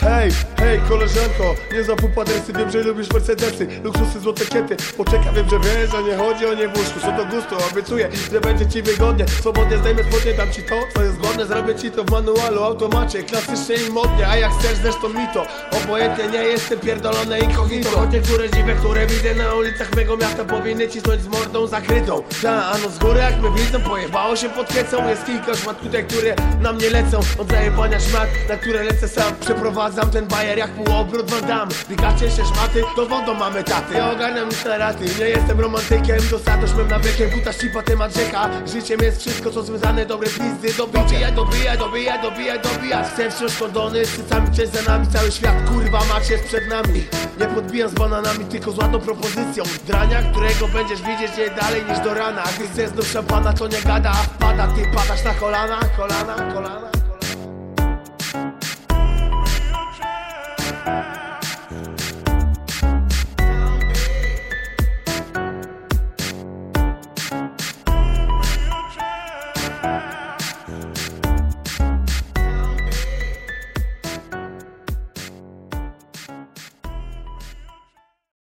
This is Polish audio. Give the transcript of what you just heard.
Hey. Hej koleżanko, nie zapup adresy Wiem, że lubisz Mercedesy, luksusy, złote kiety. Poczekaj, wiem, że wiesz, że nie chodzi o nie w łóżku. Co do gustu, obiecuję, że będzie ci wygodnie. Swobodnie zdejmę spodnie, dam ci to, co jest zgodne Zrobię ci to w manualu, automacie, klasycznie i modnie. A jak chcesz, zresztą mi to Obojętnie. Nie jestem pierdolone incognito Choć niektóre dziwy, które widzę na ulicach mego miasta Powinny cisnąć z mordą zakrytą. Ta, no z góry jak my widzą, pojebało się pod kiecą. Jest kilka szmat tutaj, które na mnie lecą. Od zajebania szmat, na które lecę sam. Przeprowadzam ten bajer jak półobrót Van Damme Wygacie się szmaty, to wodą mamy taty. Ja ogarniam nic na raty, nie jestem romantykiem. Dosadność mym nawykiem, kuta ścipa temat rzeka. Życiem jest wszystko co związane, dobre pizdy Dobijaj, dobijaj, dobijaj, dobijaj, dobijaj. Chcę wciąż kondony, z cycami cześć za nami. Cały świat kurwa macie przed nami. Nie podbijam z bananami, tylko z ładną propozycją. Drania, którego będziesz widzieć nie dalej niż do rana. Gdy chcesz znów szampana, to nie gada, a wpada Ty padasz na kolana, kolana, kolana